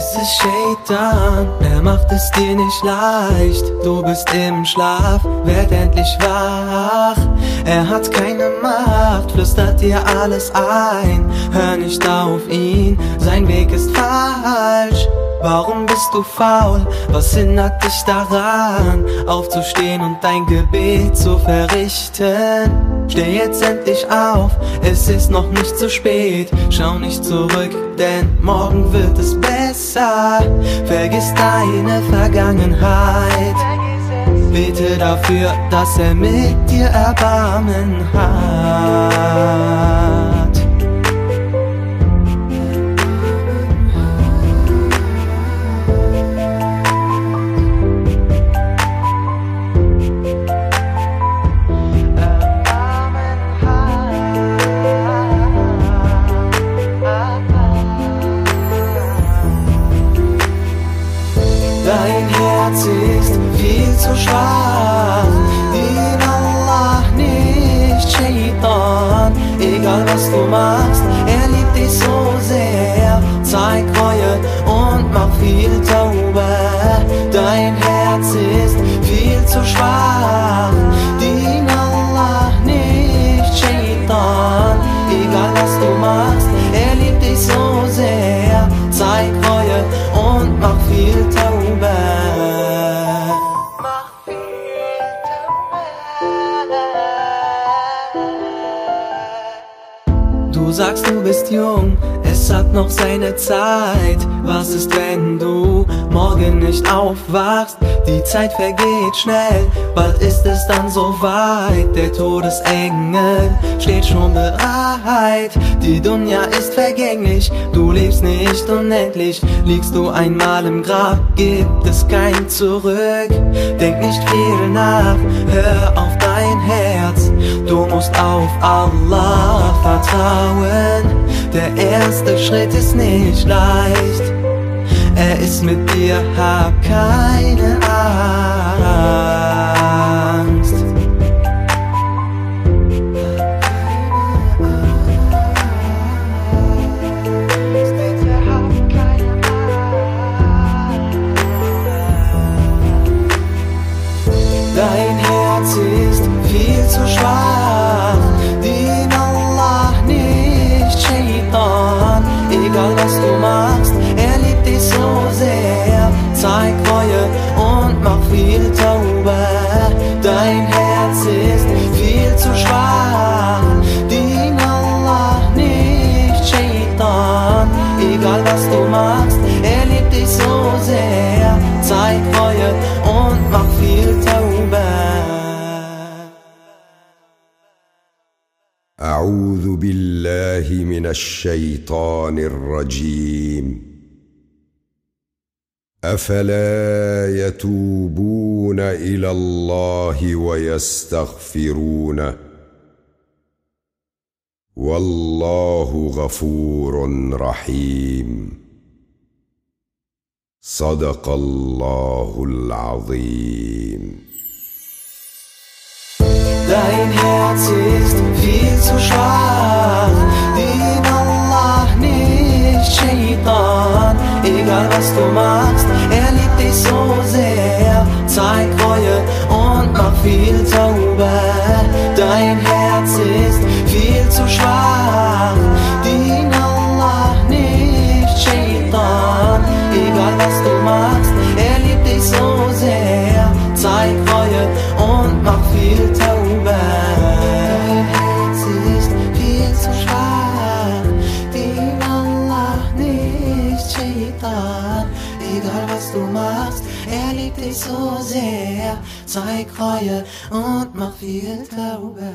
Es ist Shaitan, er macht es dir nicht leicht. Du bist im Schlaf, werd endlich wach. Er hat keine Macht, flüstert dir alles ein. Hör nicht auf ihn, sein Weg ist falsch. Warum bist du faul? Was hindert dich daran, aufzustehen und dein Gebet zu verrichten? Steh jetzt endlich auf, es ist noch nicht zu spät. Schau nicht zurück, denn morgen wird es besser. Vergiss deine Vergangenheit. Bete dafür, dass er mit dir Erbarmen hat. Herz ist viel zu schwach. Dien Allah nicht, Shaitan. Egal was du machst, er liebt dich so sehr. Zeig Reue und mach viel Taube. Dein Herz ist viel zu schwach. Du sagst, du bist jung, es hat noch seine Zeit. Was ist, wenn du morgen nicht aufwachst? Die Zeit vergeht schnell, bald ist es dann so weit. Der Todesengel steht schon bereit. Die Dunja ist vergänglich, du lebst nicht unendlich. Liegst du einmal im Grab, gibt es kein Zurück. Denk nicht viel nach, hör auf dein Herz. Du musst auf Allah vertrauen. Der erste Schritt ist nicht leicht. Er ist mit dir, hab keine Angst. Dein Herz ist viel zu schwach. بالله من الشيطان الرجيم. أفلا يتوبون إلى الله ويستغفرونه؟ والله غفور رحيم. صدق الله العظيم. Dein Herz ist viel zu schwach. Egal was du machst, er liebt dich so sehr. Zeig Reue und mach viel Taube. Egal was du machst, er liebt dich so sehr. Zeig Reue und mach viel Taube.